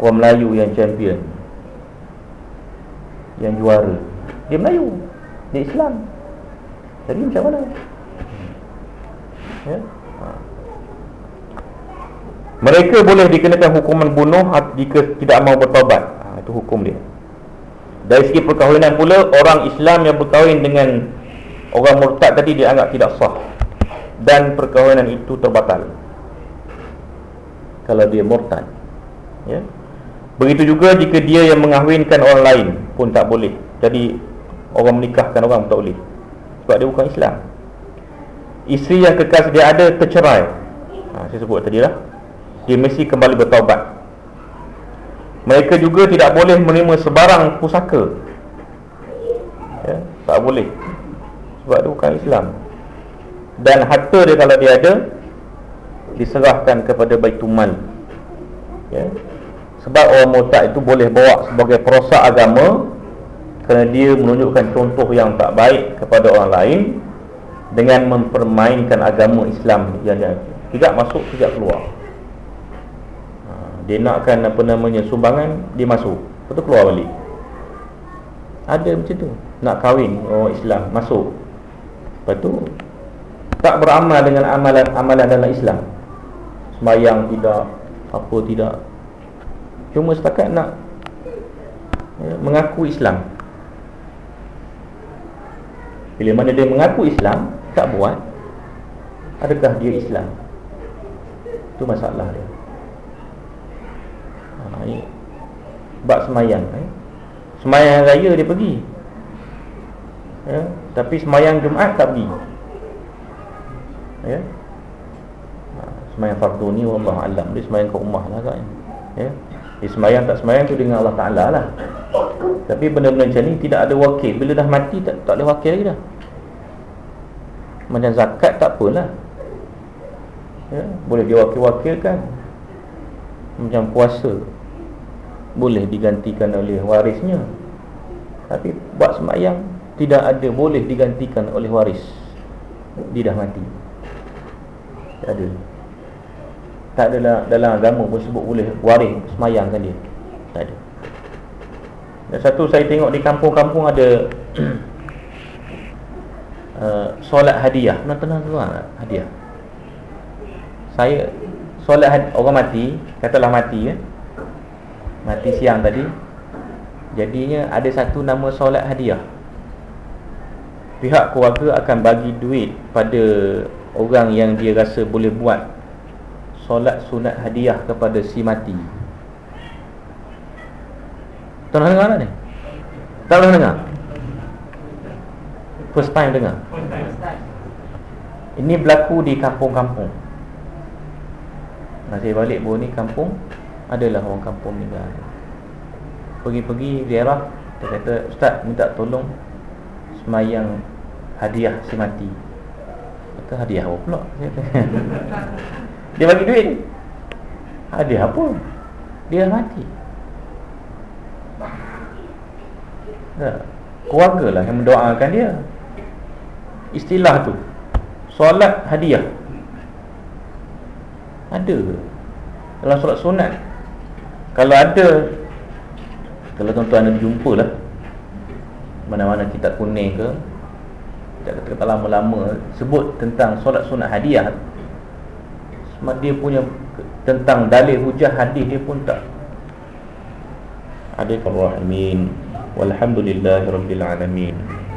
orang Melayu yang champion yang juara dia Melayu dia Islam jadi macam mana? Ya? Mereka boleh dikenakan hukuman bunuh jika tidak mau bertaubat. Ha, itu hukum dia. Dari segi perkahwinan pula, orang Islam yang berkahwin dengan orang murtad tadi dianggap tidak sah. Dan perkahwinan itu terbatal. Kalau dia murtad. Ya? Begitu juga jika dia yang mengahwinkan orang lain pun tak boleh. Jadi orang menikahkan orang tak boleh. Sebab dia bukan Islam Isteri yang kekal dia ada tercerai ha, Saya sebut tadi lah Dia mesti kembali bertaubat Mereka juga tidak boleh menerima sebarang pusaka ya, Tak boleh Sebab dia bukan Islam Dan harta dia kalau dia ada Diserahkan kepada Baitumal ya. Sebab orang murtad itu boleh bawa sebagai perosak agama kerana dia menunjukkan contoh yang tak baik kepada orang lain dengan mempermainkan agama Islam yang dia tidak masuk tidak keluar. Ha, dia nakkan apa namanya sumbangan dia masuk. Lepas tu keluar balik. Ada macam tu. Nak kahwin orang Islam masuk. Lepas tu tak beramal dengan amalan-amalan dalam Islam semayang tidak apa tidak cuma setakat nak ya, mengaku Islam bila mana dia mengaku Islam Tak buat Adakah dia Islam Itu masalah dia ha. Bak semayang eh? Semayang raya dia pergi ya? Tapi semayang Jumaat tak pergi ya? Semayang fardu ni Allah Alam Dia semayang ke rumah lah kan? Ya? Dia semayang tak semayang tu dengan Allah Ta'ala lah. Tapi benda-benda macam ni Tidak ada wakil. Bila dah mati tak, tak ada wakil lagi dah. Macam zakat tak apalah. Ya, Boleh diwakil-wakilkan. Macam puasa. Boleh digantikan oleh warisnya. Tapi buat semayang Tidak ada boleh digantikan oleh waris. Dia dah mati. Tak ada Tak adalah dalam agama pun sebut boleh Waris semayangkan dia. Tak ada. Dan satu saya tengok di kampung-kampung ada uh, solat hadiah. Pernah tenang tu hadiah. Saya Solat had- orang mati Katalah mati ya Mati siang tadi. Jadinya ada satu nama solat hadiah. Pihak keluarga akan bagi duit Pada orang yang dia rasa boleh buat Solat sunat hadiah kepada si mati. Tuan dengar tak ni? Tak pernah dengar? First time dengar? Ini berlaku di kampung-kampung. Saya balik baru ni kampung Adalah orang kampung ni kan. Pergi-pergi ziarah Dia kata Ustaz minta tolong Semayang hadiah si mati. Kata hadiah apa pula? Saya kata, Dia bagi duit. Hadiah apa Dia mati. Tak. Keluarga lah yang mendoakan dia. Istilah tu. Solat hadiah. Ada? Dalam solat sunat. Kalau ada Kalau tuan-tuan ada jumpa lah. Mana-mana kitab kuning ke. Kita kata-kata lama-lama. Sebut tentang solat sunat hadiah dia punya Tentang dalil hujah hadis dia pun tak. Ada kalau amin Walhamdulillahirabbil alamin